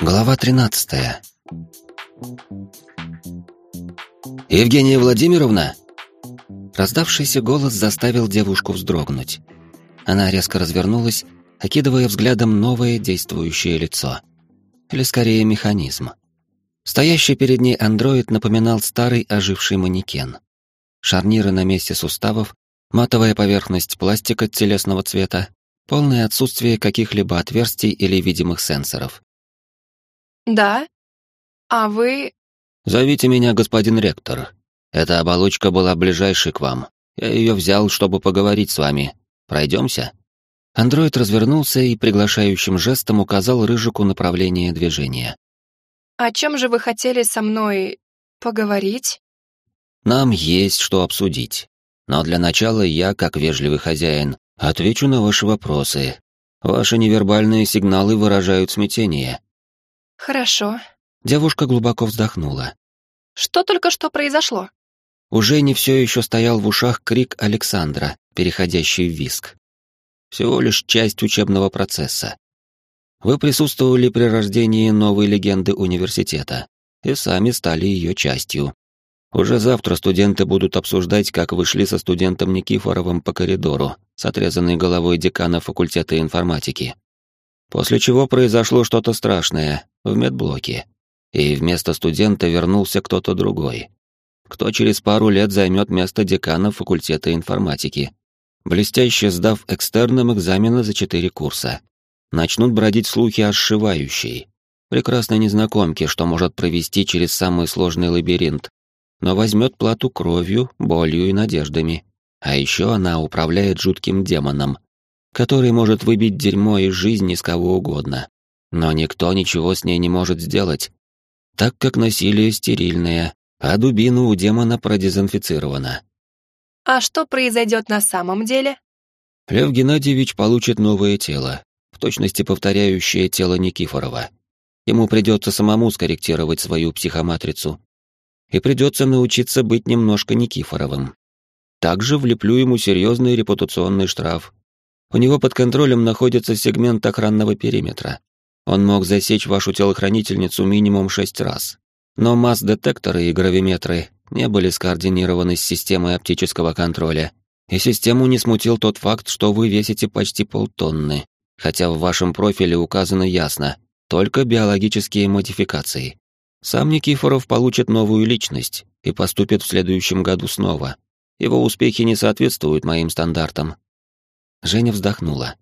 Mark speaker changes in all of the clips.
Speaker 1: Глава 13. Евгения Владимировна, раздавшийся голос заставил девушку вздрогнуть. Она резко развернулась, окидывая взглядом новое действующее лицо. Или скорее механизм. Стоящий перед ней андроид напоминал старый оживший манекен. Шарниры на месте суставов, матовая поверхность пластика телесного цвета, полное отсутствие каких-либо отверстий или видимых сенсоров.
Speaker 2: «Да? А вы...»
Speaker 1: «Зовите меня господин ректор. Эта оболочка была ближайшей к вам. Я ее взял, чтобы поговорить с вами. Пройдемся?» Андроид развернулся и приглашающим жестом указал Рыжику направление движения.
Speaker 2: «О чем же вы хотели со мной поговорить?»
Speaker 1: «Нам есть что обсудить. Но для начала я, как вежливый хозяин, отвечу на ваши вопросы. Ваши невербальные сигналы выражают смятение.
Speaker 2: «Хорошо».
Speaker 1: Девушка глубоко вздохнула.
Speaker 2: «Что только что произошло?»
Speaker 1: Уже не все еще стоял в ушах крик Александра, переходящий в виск. Всего лишь часть учебного процесса. Вы присутствовали при рождении новой легенды университета и сами стали ее частью. Уже завтра студенты будут обсуждать, как вышли со студентом Никифоровым по коридору с отрезанной головой декана факультета информатики. После чего произошло что-то страшное в медблоке, и вместо студента вернулся кто-то другой. Кто через пару лет займет место декана факультета информатики, блестяще сдав экстерном экзамены за четыре курса. Начнут бродить слухи о сшивающей, прекрасной незнакомке, что может провести через самый сложный лабиринт, но возьмет плату кровью, болью и надеждами. А еще она управляет жутким демоном, который может выбить дерьмо из жизни с кого угодно. Но никто ничего с ней не может сделать, так как насилие стерильное, а дубина у демона продезинфицирована.
Speaker 2: А что произойдет на самом деле?
Speaker 1: Лев Геннадьевич получит новое тело, в точности повторяющее тело Никифорова. Ему придется самому скорректировать свою психоматрицу. И придется научиться быть немножко Никифоровым. Также влеплю ему серьезный репутационный штраф у него под контролем находится сегмент охранного периметра. Он мог засечь вашу телохранительницу минимум шесть раз. Но масс-детекторы и гравиметры не были скоординированы с системой оптического контроля, и систему не смутил тот факт, что вы весите почти полтонны, хотя в вашем профиле указано ясно только биологические модификации. Сам Никифоров получит новую личность и поступит в следующем году снова. Его успехи не соответствуют моим стандартам, Женя вздохнула.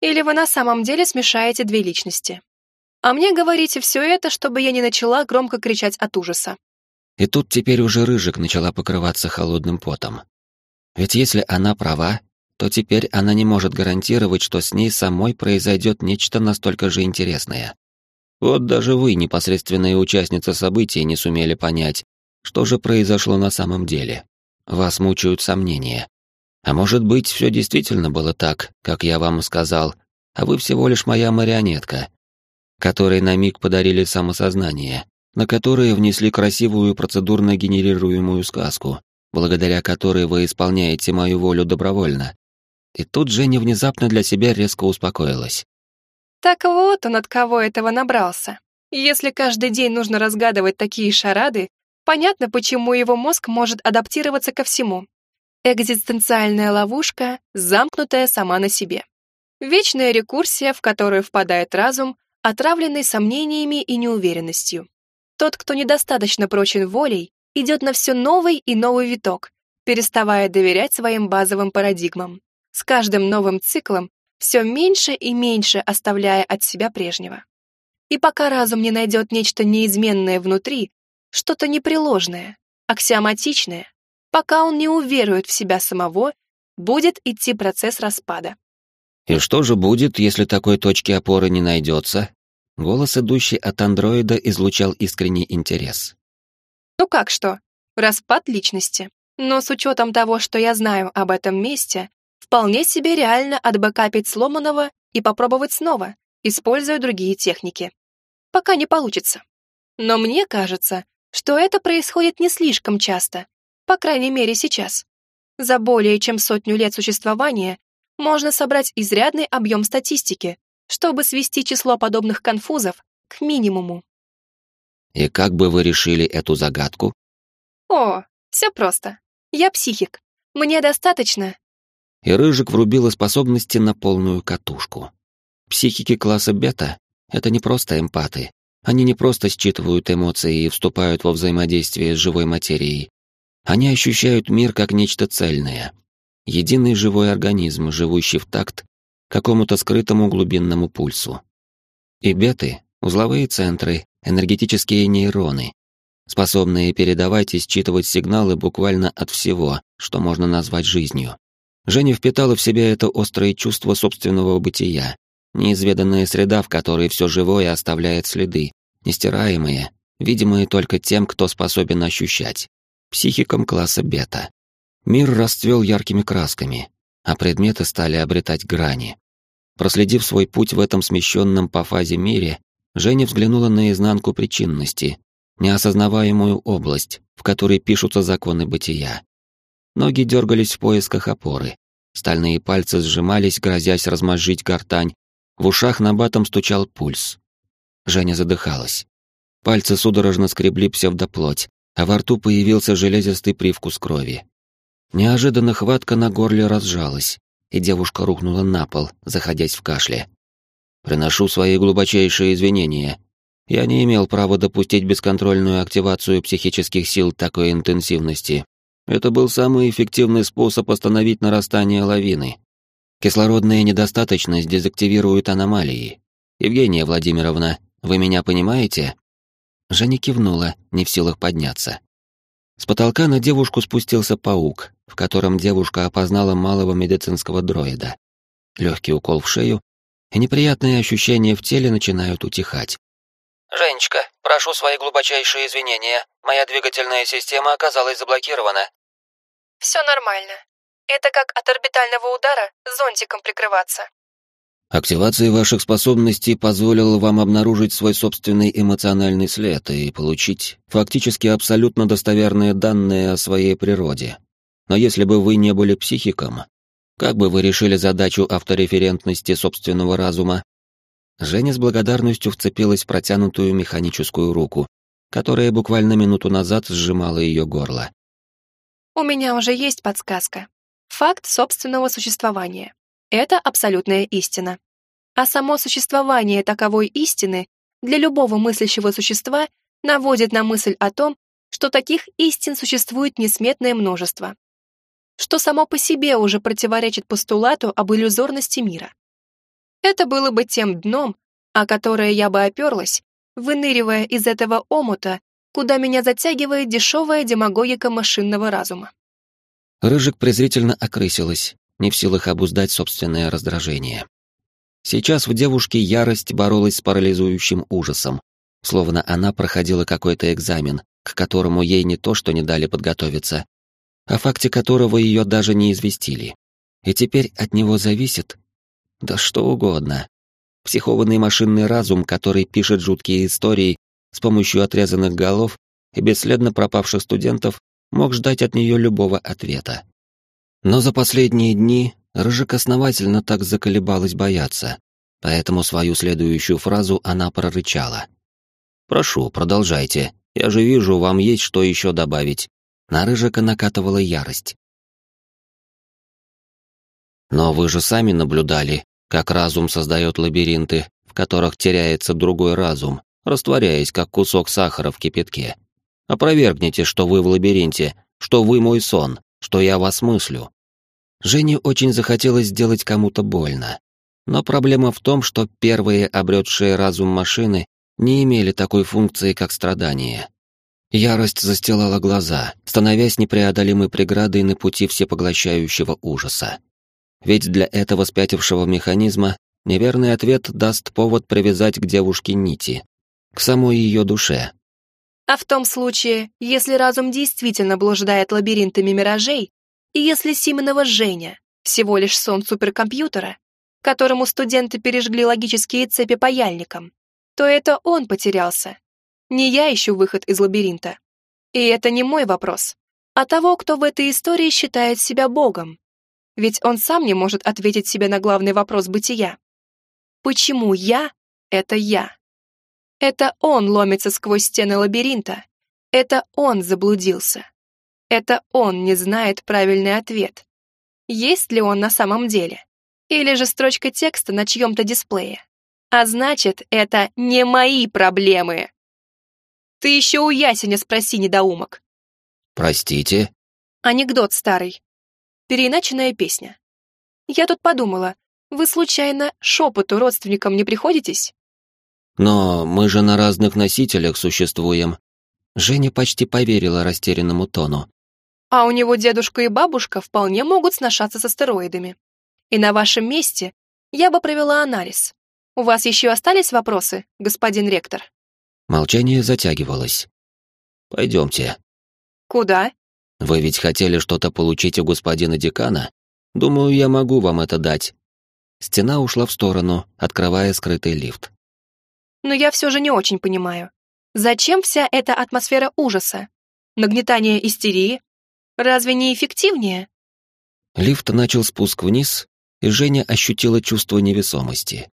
Speaker 2: «Или вы на самом деле смешаете две личности. А мне говорите все это, чтобы я не начала громко кричать от ужаса».
Speaker 1: И тут теперь уже Рыжик начала покрываться холодным потом. Ведь если она права, то теперь она не может гарантировать, что с ней самой произойдет нечто настолько же интересное. Вот даже вы, непосредственные участницы событий, не сумели понять, что же произошло на самом деле. Вас мучают сомнения. А может быть, все действительно было так, как я вам сказал, а вы всего лишь моя марионетка, которой на миг подарили самосознание, на которое внесли красивую процедурно генерируемую сказку, благодаря которой вы исполняете мою волю добровольно. И тут Женя внезапно для себя резко успокоилась.
Speaker 2: Так вот он от кого этого набрался. Если каждый день нужно разгадывать такие шарады, понятно, почему его мозг может адаптироваться ко всему. Экзистенциальная ловушка, замкнутая сама на себе. Вечная рекурсия, в которую впадает разум, отравленный сомнениями и неуверенностью. Тот, кто недостаточно прочен волей, идет на все новый и новый виток, переставая доверять своим базовым парадигмам. С каждым новым циклом все меньше и меньше оставляя от себя прежнего. И пока разум не найдет нечто неизменное внутри, что-то непреложное, аксиоматичное, пока он не уверует в себя самого, будет идти процесс распада.
Speaker 1: И что же будет, если такой точки опоры не найдется? Голос, идущий от андроида, излучал искренний интерес.
Speaker 2: Ну как что? Распад личности. Но с учетом того, что я знаю об этом месте, вполне себе реально отбэкапить сломанного и попробовать снова, используя другие техники. Пока не получится. Но мне кажется, что это происходит не слишком часто, по крайней мере, сейчас. За более чем сотню лет существования можно собрать изрядный объем статистики, чтобы свести число подобных конфузов к минимуму.
Speaker 1: И как бы вы решили эту загадку?
Speaker 2: О, все просто. Я психик. Мне достаточно.
Speaker 1: И Рыжик врубила способности на полную катушку. Психики класса бета — это не просто эмпаты. Они не просто считывают эмоции и вступают во взаимодействие с живой материей. Они ощущают мир как нечто цельное. Единый живой организм, живущий в такт какому-то скрытому глубинному пульсу. И беты — узловые центры, энергетические нейроны, способные передавать и считывать сигналы буквально от всего, что можно назвать жизнью. Женя впитала в себя это острое чувство собственного бытия, неизведанная среда, в которой все живое оставляет следы, нестираемые, видимые только тем, кто способен ощущать, психикам класса бета. Мир расцвел яркими красками, а предметы стали обретать грани. Проследив свой путь в этом смещенном по фазе мире, Женя взглянула на изнанку причинности, неосознаваемую область, в которой пишутся законы бытия. Ноги дергались в поисках опоры, стальные пальцы сжимались, грозясь размозжить гортань, в ушах на батом стучал пульс. Женя задыхалась. Пальцы судорожно скребли псевдоплоть, а во рту появился железистый привкус крови. Неожиданно хватка на горле разжалась, и девушка рухнула на пол, заходясь в кашле. «Приношу свои глубочайшие извинения. Я не имел права допустить бесконтрольную активацию психических сил такой интенсивности. Это был самый эффективный способ остановить нарастание лавины. Кислородная недостаточность дезактивирует аномалии. Евгения Владимировна, вы меня понимаете? Женя кивнула, не в силах подняться. С потолка на девушку спустился паук, в котором девушка опознала малого медицинского дроида. Легкий укол в шею, и неприятные ощущения в теле начинают утихать.
Speaker 3: «Женечка, прошу свои глубочайшие извинения. Моя двигательная система оказалась заблокирована».
Speaker 2: «Все нормально. Это как от орбитального удара зонтиком прикрываться.
Speaker 1: Активация ваших способностей позволила вам обнаружить свой собственный эмоциональный след и получить фактически абсолютно достоверные данные о своей природе. Но если бы вы не были психиком, как бы вы решили задачу автореферентности собственного разума? Женя с благодарностью вцепилась в протянутую механическую руку, которая буквально минуту назад сжимала ее горло.
Speaker 2: «У меня уже есть подсказка. Факт собственного существования. Это абсолютная истина. А само существование таковой истины для любого мыслящего существа наводит на мысль о том, что таких истин существует несметное множество, что само по себе уже противоречит постулату об иллюзорности мира. Это было бы тем дном, о которое я бы оперлась, выныривая из этого омута, куда меня затягивает дешевая демагогика машинного разума.
Speaker 1: Рыжик презрительно окрысилась, не в силах обуздать собственное раздражение. Сейчас в девушке ярость боролась с парализующим ужасом, словно она проходила какой-то экзамен, к которому ей не то что не дали подготовиться, о факте которого ее даже не известили. И теперь от него зависит... Да что угодно. Психованный машинный разум, который пишет жуткие истории с помощью отрезанных голов и бесследно пропавших студентов, мог ждать от нее любого ответа. Но за последние дни Рыжик основательно так заколебалась бояться, поэтому свою следующую фразу она прорычала. «Прошу, продолжайте. Я же вижу, вам есть что еще добавить». На Рыжика накатывала ярость. «Но вы же сами наблюдали, как разум создает лабиринты, в которых теряется другой разум, растворяясь, как кусок сахара в кипятке. Опровергните, что вы в лабиринте, что вы мой сон, что я вас мыслю. Жене очень захотелось сделать кому-то больно. Но проблема в том, что первые обретшие разум машины не имели такой функции, как страдание. Ярость застилала глаза, становясь непреодолимой преградой на пути всепоглощающего ужаса. Ведь для этого спятившего механизма неверный ответ даст повод привязать к девушке нити, к самой ее душе,
Speaker 2: а в том случае, если разум действительно блуждает лабиринтами миражей, и если Симонова Женя всего лишь сон суперкомпьютера, которому студенты пережгли логические цепи паяльником, то это он потерялся. Не я ищу выход из лабиринта. И это не мой вопрос, а того, кто в этой истории считает себя богом. Ведь он сам не может ответить себе на главный вопрос бытия. Почему я — это я? Это он ломится сквозь стены лабиринта. Это он заблудился. Это он не знает правильный ответ. Есть ли он на самом деле? Или же строчка текста на чьем-то дисплее? А значит, это не мои проблемы. Ты еще у Ясеня спроси, недоумок.
Speaker 1: Простите?
Speaker 2: Анекдот старый. Переиначенная песня. Я тут подумала, вы случайно шепоту родственникам не приходитесь?
Speaker 1: Но мы же на разных носителях существуем. Женя почти поверила растерянному тону.
Speaker 2: А у него дедушка и бабушка вполне могут сношаться с астероидами. И на вашем месте я бы провела анализ. У вас еще остались вопросы, господин ректор?
Speaker 1: Молчание затягивалось. Пойдемте.
Speaker 2: Куда?
Speaker 1: Вы ведь хотели что-то получить у господина декана? Думаю, я могу вам это дать. Стена ушла в сторону, открывая скрытый лифт.
Speaker 2: Но я все же не очень понимаю. Зачем вся эта атмосфера ужаса? Нагнетание истерии? Разве не эффективнее?
Speaker 1: Лифт начал спуск вниз, и Женя ощутила чувство невесомости.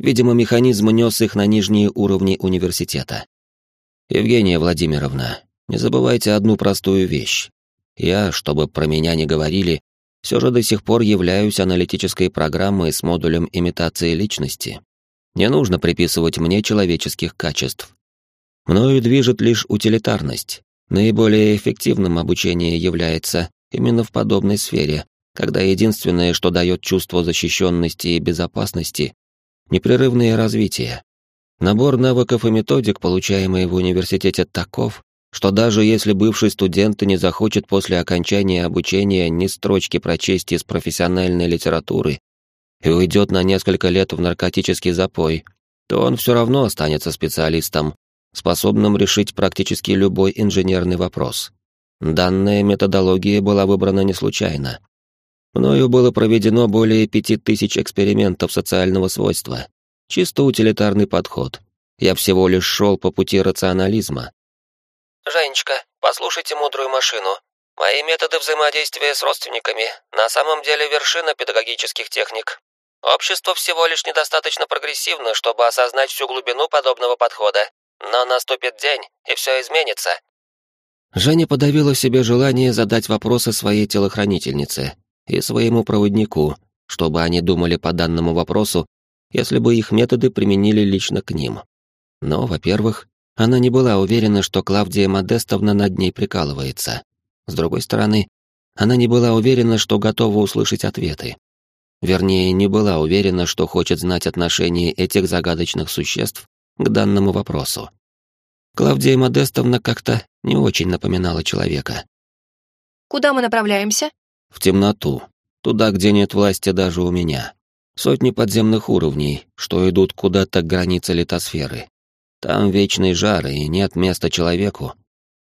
Speaker 1: Видимо, механизм нес их на нижние уровни университета. «Евгения Владимировна, не забывайте одну простую вещь. Я, чтобы про меня не говорили, все же до сих пор являюсь аналитической программой с модулем имитации личности. Не нужно приписывать мне человеческих качеств. Мною движет лишь утилитарность. Наиболее эффективным обучение является именно в подобной сфере, когда единственное, что дает чувство защищенности и безопасности, непрерывное развитие. Набор навыков и методик, получаемый в университете, таков, что даже если бывший студент не захочет после окончания обучения ни строчки прочесть из профессиональной литературы и уйдет на несколько лет в наркотический запой, то он все равно останется специалистом, способным решить практически любой инженерный вопрос. Данная методология была выбрана не случайно. Мною было проведено более пяти тысяч экспериментов социального свойства. Чисто утилитарный подход. Я всего лишь шел по пути рационализма,
Speaker 3: «Женечка, послушайте мудрую машину. Мои методы взаимодействия с родственниками на самом деле вершина педагогических техник. Общество всего лишь недостаточно прогрессивно, чтобы осознать всю глубину подобного подхода. Но наступит день, и все изменится».
Speaker 1: Женя подавила в себе желание задать вопросы своей телохранительнице и своему проводнику, чтобы они думали по данному вопросу, если бы их методы применили лично к ним. Но, во-первых, она не была уверена, что Клавдия Модестовна над ней прикалывается. С другой стороны, она не была уверена, что готова услышать ответы. Вернее, не была уверена, что хочет знать отношение этих загадочных существ к данному вопросу. Клавдия Модестовна как-то не очень напоминала человека.
Speaker 2: «Куда мы направляемся?»
Speaker 1: «В темноту. Туда, где нет власти даже у меня. Сотни подземных уровней, что идут куда-то к границе литосферы. Там вечный жар и нет места человеку.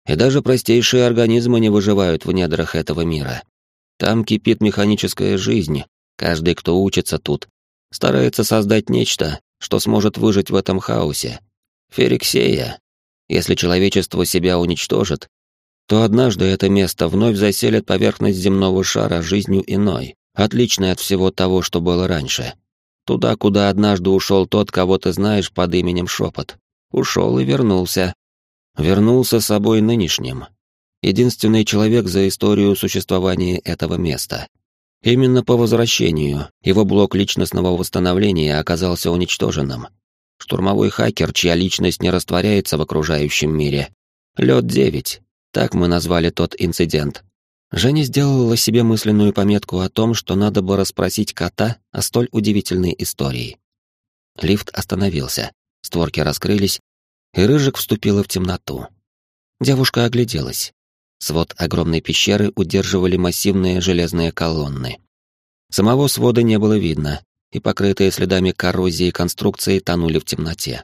Speaker 1: И даже простейшие организмы не выживают в недрах этого мира. Там кипит механическая жизнь. Каждый, кто учится тут, старается создать нечто, что сможет выжить в этом хаосе. Фериксея. Если человечество себя уничтожит, то однажды это место вновь заселит поверхность земного шара жизнью иной, отличной от всего того, что было раньше. Туда, куда однажды ушел тот, кого ты знаешь под именем Шепот. Ушел и вернулся. Вернулся с собой нынешним. Единственный человек за историю существования этого места. Именно по возвращению его блок личностного восстановления оказался уничтоженным. Штурмовой хакер, чья личность не растворяется в окружающем мире. Лед-9. Так мы назвали тот инцидент. Женя сделала себе мысленную пометку о том, что надо бы расспросить кота о столь удивительной истории. Лифт остановился. Створки раскрылись, и Рыжик вступила в темноту. Девушка огляделась. Свод огромной пещеры удерживали массивные железные колонны. Самого свода не было видно, и покрытые следами коррозии конструкции тонули в темноте.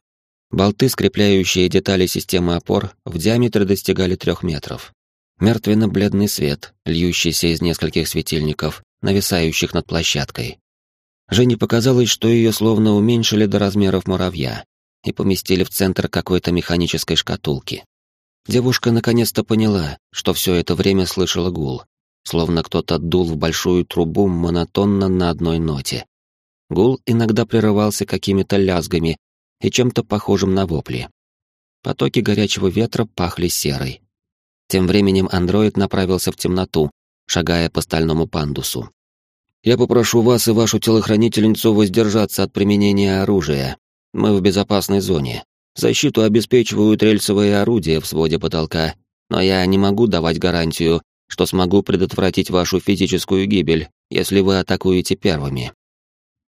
Speaker 1: Болты, скрепляющие детали системы опор, в диаметре достигали трех метров. Мертвенно-бледный свет, льющийся из нескольких светильников, нависающих над площадкой. Жене показалось, что ее словно уменьшили до размеров муравья, и поместили в центр какой-то механической шкатулки. Девушка наконец-то поняла, что все это время слышала гул, словно кто-то дул в большую трубу монотонно на одной ноте. Гул иногда прерывался какими-то лязгами, и чем-то похожим на вопли. Потоки горячего ветра пахли серой. Тем временем андроид направился в темноту, шагая по стальному пандусу. «Я попрошу вас и вашу телохранительницу воздержаться от применения оружия. Мы в безопасной зоне. Защиту обеспечивают рельсовые орудия в своде потолка, но я не могу давать гарантию, что смогу предотвратить вашу физическую гибель, если вы атакуете первыми».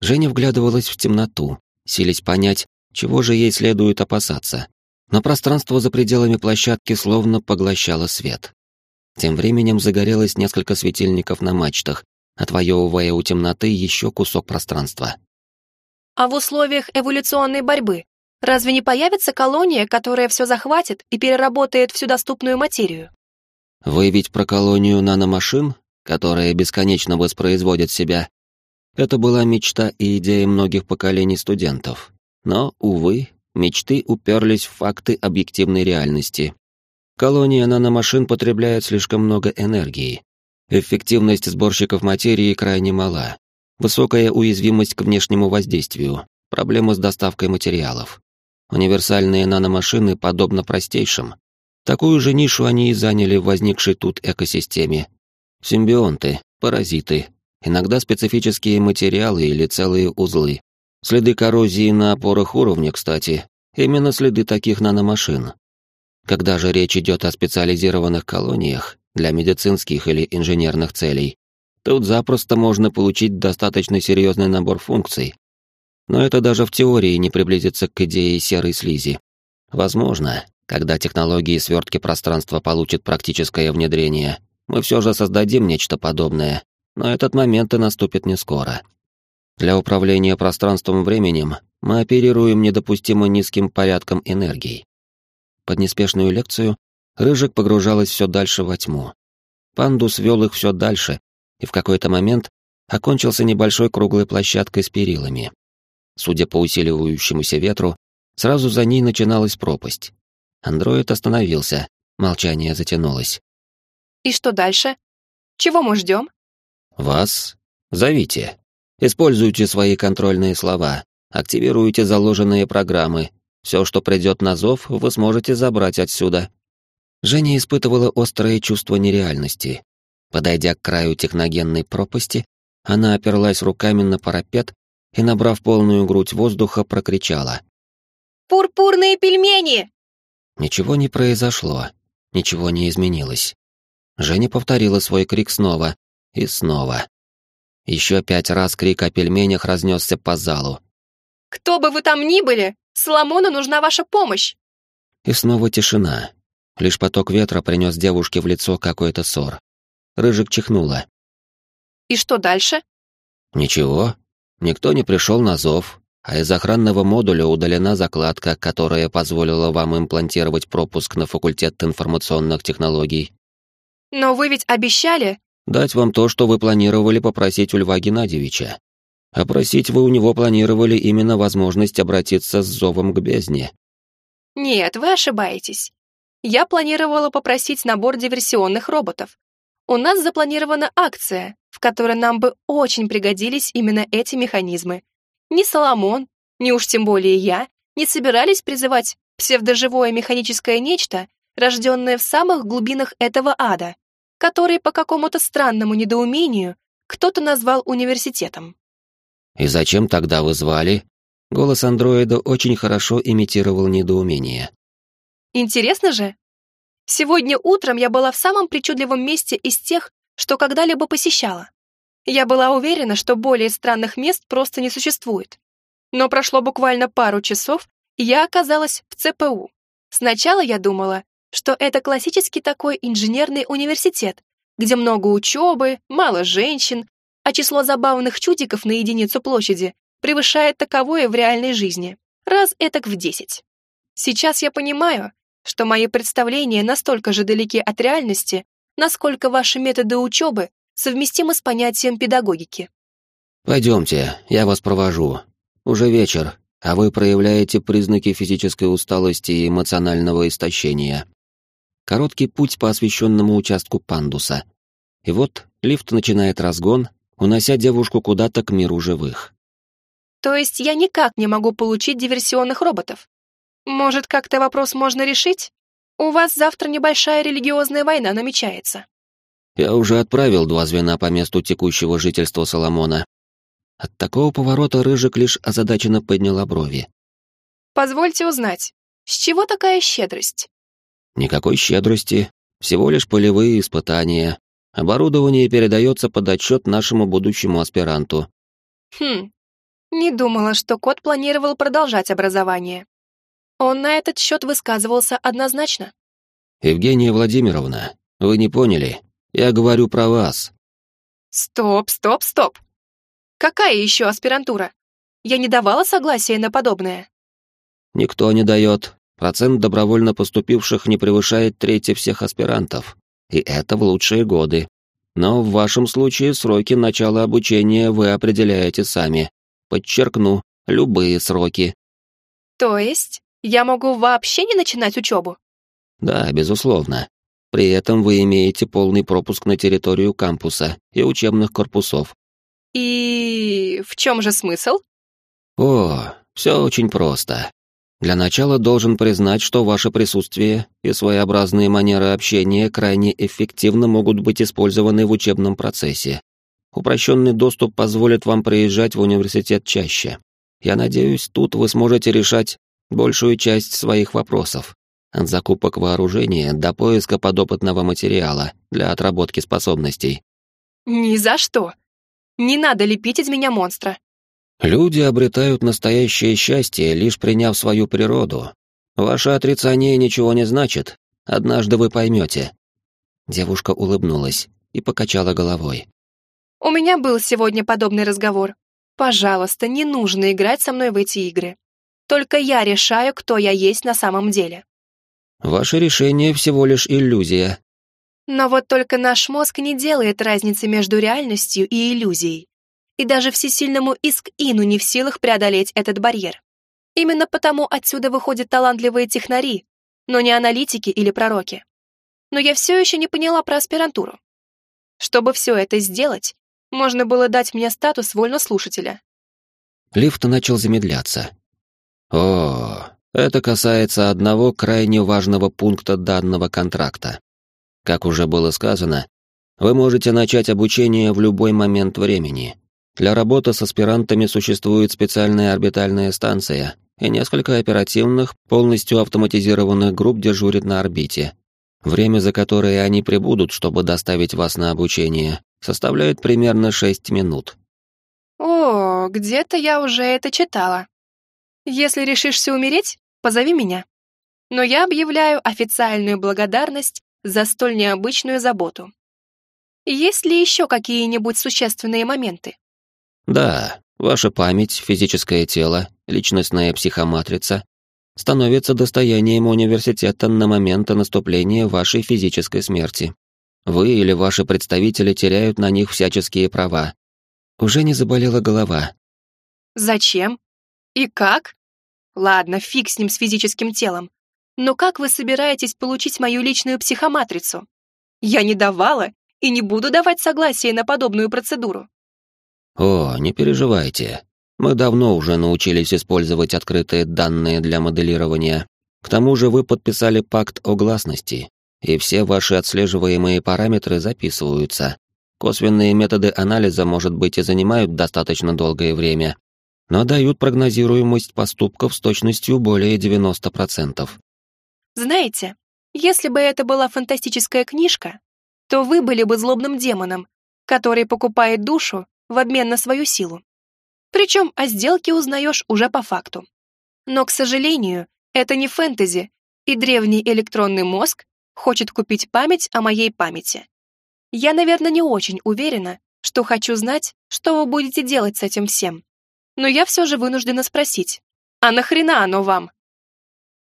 Speaker 1: Женя вглядывалась в темноту, силясь понять, чего же ей следует опасаться. Но пространство за пределами площадки словно поглощало свет. Тем временем загорелось несколько светильников на мачтах, отвоевывая у темноты еще кусок пространства.
Speaker 2: А в условиях эволюционной борьбы разве не появится колония, которая все захватит и переработает всю доступную материю?
Speaker 1: Вы ведь про колонию наномашин, которая бесконечно воспроизводит себя. Это была мечта и идея многих поколений студентов. Но, увы, мечты уперлись в факты объективной реальности. Колония наномашин потребляет слишком много энергии. Эффективность сборщиков материи крайне мала. Высокая уязвимость к внешнему воздействию, проблемы с доставкой материалов. Универсальные наномашины подобно простейшим. Такую же нишу они и заняли в возникшей тут экосистеме. Симбионты, паразиты, иногда специфические материалы или целые узлы. Следы коррозии на опорах уровня, кстати, именно следы таких наномашин. Когда же речь идет о специализированных колониях для медицинских или инженерных целей, тут запросто можно получить достаточно серьезный набор функций. Но это даже в теории не приблизится к идее серой слизи. Возможно, когда технологии свертки пространства получат практическое внедрение, мы все же создадим нечто подобное, но этот момент и наступит не скоро. Для управления пространством-временем мы оперируем недопустимо низким порядком энергии. Под неспешную лекцию Рыжик погружалась все дальше во тьму. Пандус вел их все дальше, и в какой-то момент окончился небольшой круглой площадкой с перилами. Судя по усиливающемуся ветру, сразу за ней начиналась пропасть. Андроид остановился, молчание затянулось.
Speaker 2: «И что дальше? Чего мы ждем?»
Speaker 1: «Вас? Зовите. Используйте свои контрольные слова, активируйте заложенные программы. Все, что придет на зов, вы сможете забрать отсюда». Женя испытывала острое чувство нереальности. Подойдя к краю техногенной пропасти, она оперлась руками на парапет и, набрав полную грудь воздуха, прокричала.
Speaker 2: «Пурпурные пельмени!»
Speaker 1: Ничего не произошло, ничего не изменилось. Женя повторила свой крик снова и снова. Еще пять раз крик о пельменях разнесся по залу.
Speaker 2: «Кто бы вы там ни были, Соломону нужна ваша помощь!»
Speaker 1: И снова тишина. Лишь поток ветра принес девушке в лицо какой-то ссор. Рыжик чихнула.
Speaker 2: «И что дальше?»
Speaker 1: «Ничего. Никто не пришел на зов, а из охранного модуля удалена закладка, которая позволила вам имплантировать пропуск на факультет информационных технологий».
Speaker 2: «Но вы ведь обещали...»
Speaker 1: дать вам то, что вы планировали попросить у Льва Геннадьевича. А просить вы у него планировали именно возможность обратиться с зовом к бездне.
Speaker 2: Нет, вы ошибаетесь. Я планировала попросить набор диверсионных роботов. У нас запланирована акция, в которой нам бы очень пригодились именно эти механизмы. Ни Соломон, ни уж тем более я, не собирались призывать псевдоживое механическое нечто, рожденное в самых глубинах этого ада который по какому-то странному недоумению кто-то назвал университетом.
Speaker 1: «И зачем тогда вы звали?» Голос андроида очень хорошо имитировал недоумение.
Speaker 2: «Интересно же? Сегодня утром я была в самом причудливом месте из тех, что когда-либо посещала. Я была уверена, что более странных мест просто не существует. Но прошло буквально пару часов, и я оказалась в ЦПУ. Сначала я думала, что это классический такой инженерный университет, где много учебы, мало женщин, а число забавных чудиков на единицу площади превышает таковое в реальной жизни, раз этак в десять. Сейчас я понимаю, что мои представления настолько же далеки от реальности, насколько ваши методы учебы совместимы с понятием педагогики.
Speaker 1: «Пойдемте, я вас провожу. Уже вечер, а вы проявляете признаки физической усталости и эмоционального истощения. Короткий путь по освещенному участку пандуса. И вот лифт начинает разгон, унося девушку куда-то к миру живых.
Speaker 2: То есть я никак не могу получить диверсионных роботов. Может, как-то вопрос можно решить? У вас завтра небольшая религиозная война намечается.
Speaker 1: Я уже отправил два звена по месту текущего жительства Соломона. От такого поворота Рыжик лишь озадаченно подняла брови.
Speaker 2: Позвольте узнать, с чего такая щедрость?
Speaker 1: Никакой щедрости, всего лишь полевые испытания. Оборудование передается под отчет нашему будущему аспиранту.
Speaker 2: Хм, не думала, что кот планировал продолжать образование. Он на этот счет высказывался однозначно.
Speaker 1: Евгения Владимировна, вы не поняли. Я говорю про вас.
Speaker 2: Стоп, стоп, стоп. Какая еще аспирантура? Я не давала согласия на подобное.
Speaker 1: Никто не дает. Процент добровольно поступивших не превышает трети всех аспирантов. И это в лучшие годы. Но в вашем случае сроки начала обучения вы определяете сами. Подчеркну, любые сроки.
Speaker 2: То есть я могу вообще не начинать учебу?
Speaker 1: Да, безусловно. При этом вы имеете полный пропуск на территорию кампуса и учебных корпусов.
Speaker 2: И в чем же смысл?
Speaker 1: О, все очень просто. Для начала должен признать, что ваше присутствие и своеобразные манеры общения крайне эффективно могут быть использованы в учебном процессе. Упрощенный доступ позволит вам приезжать в университет чаще. Я надеюсь, тут вы сможете решать большую часть своих вопросов. От закупок вооружения до поиска подопытного материала для отработки способностей.
Speaker 2: Ни за что. Не надо лепить из меня монстра.
Speaker 1: Люди обретают настоящее счастье, лишь приняв свою природу. Ваше отрицание ничего не значит. Однажды вы поймете. Девушка улыбнулась и покачала головой.
Speaker 2: У меня был сегодня подобный разговор. Пожалуйста, не нужно играть со мной в эти игры. Только я решаю, кто я есть на самом деле.
Speaker 1: Ваше решение всего лишь иллюзия.
Speaker 2: Но вот только наш мозг не делает разницы между реальностью и иллюзией. И даже всесильному Иск-Ину не в силах преодолеть этот барьер. Именно потому отсюда выходят талантливые технари, но не аналитики или пророки. Но я все еще не поняла про аспирантуру. Чтобы все это сделать, можно было дать мне статус вольнослушателя.
Speaker 1: Лифт начал замедляться. О, это касается одного крайне важного пункта данного контракта. Как уже было сказано, вы можете начать обучение в любой момент времени. Для работы с аспирантами существует специальная орбитальная станция, и несколько оперативных, полностью автоматизированных групп дежурит на орбите. Время, за которое они прибудут, чтобы доставить вас на обучение, составляет примерно 6 минут.
Speaker 2: О, где-то я уже это читала. Если решишься умереть, позови меня. Но я объявляю официальную благодарность за столь необычную заботу. Есть ли еще какие-нибудь существенные моменты?
Speaker 1: Да, ваша память, физическое тело, личностная психоматрица становятся достоянием университета на момент наступления вашей физической смерти. Вы или ваши представители теряют на них всяческие права. Уже не заболела голова.
Speaker 2: Зачем? И как? Ладно, фиг с ним с физическим телом. Но как вы собираетесь получить мою личную психоматрицу? Я не давала и не буду давать согласие на подобную процедуру.
Speaker 1: О, не переживайте. Мы давно уже научились использовать открытые данные для моделирования. К тому же вы подписали пакт о гласности, и все ваши отслеживаемые параметры записываются. Косвенные методы анализа, может быть, и занимают достаточно долгое время, но дают прогнозируемость поступков с точностью более 90%.
Speaker 2: Знаете, если бы это была фантастическая книжка, то вы были бы злобным демоном, который покупает душу в обмен на свою силу. Причем о сделке узнаешь уже по факту. Но, к сожалению, это не фэнтези, и древний электронный мозг хочет купить память о моей памяти. Я, наверное, не очень уверена, что хочу знать, что вы будете делать с этим всем но я все же вынуждена спросить, а нахрена оно вам?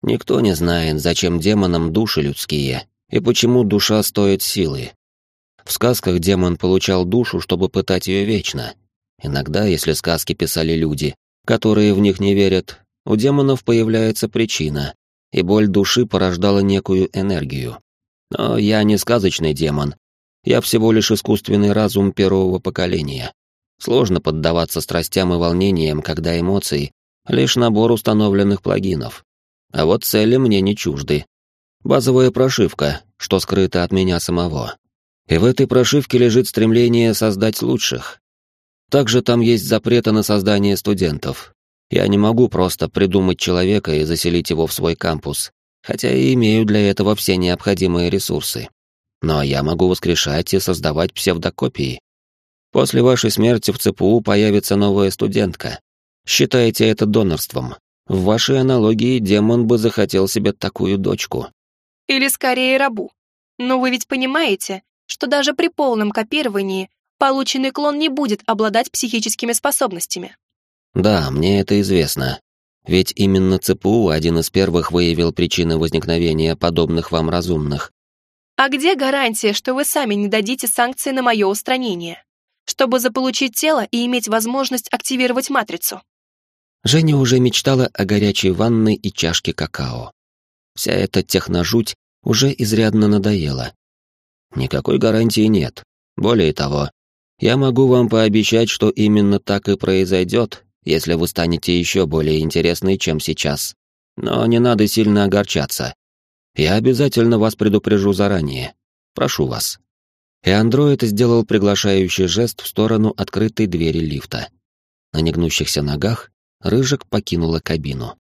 Speaker 1: Никто не знает, зачем демонам души людские, и почему душа стоит силы. В сказках демон получал душу, чтобы пытать ее вечно. Иногда, если сказки писали люди, которые в них не верят, у демонов появляется причина, и боль души порождала некую энергию. Но я не сказочный демон, я всего лишь искусственный разум первого поколения. Сложно поддаваться страстям и волнениям, когда эмоции — лишь набор установленных плагинов. А вот цели мне не чужды. Базовая прошивка, что скрыта от меня самого. И в этой прошивке лежит стремление создать лучших. Также там есть запреты на создание студентов. Я не могу просто придумать человека и заселить его в свой кампус, хотя и имею для этого все необходимые ресурсы. Но я могу воскрешать и создавать псевдокопии. После вашей смерти в ЦПУ появится новая студентка. Считайте это донорством. В вашей аналогии демон бы захотел себе такую дочку.
Speaker 2: Или скорее рабу. Но вы ведь понимаете, что даже при полном копировании полученный клон не будет обладать психическими способностями.
Speaker 1: Да, мне это известно. Ведь именно ЦПУ один из первых выявил причины возникновения подобных вам разумных.
Speaker 2: А где гарантия, что вы сами не дадите санкции на мое устранение? Чтобы заполучить тело и иметь возможность активировать матрицу.
Speaker 1: Женя уже мечтала о горячей ванной и чашке какао. Вся эта техножуть уже изрядно надоела. Никакой гарантии нет. Более того, я могу вам пообещать, что именно так и произойдет, если вы станете еще более интересной, чем сейчас. Но не надо сильно огорчаться. Я обязательно вас предупрежу заранее. Прошу вас и андроид сделал приглашающий жест в сторону открытой двери лифта. На негнущихся ногах Рыжик покинула кабину.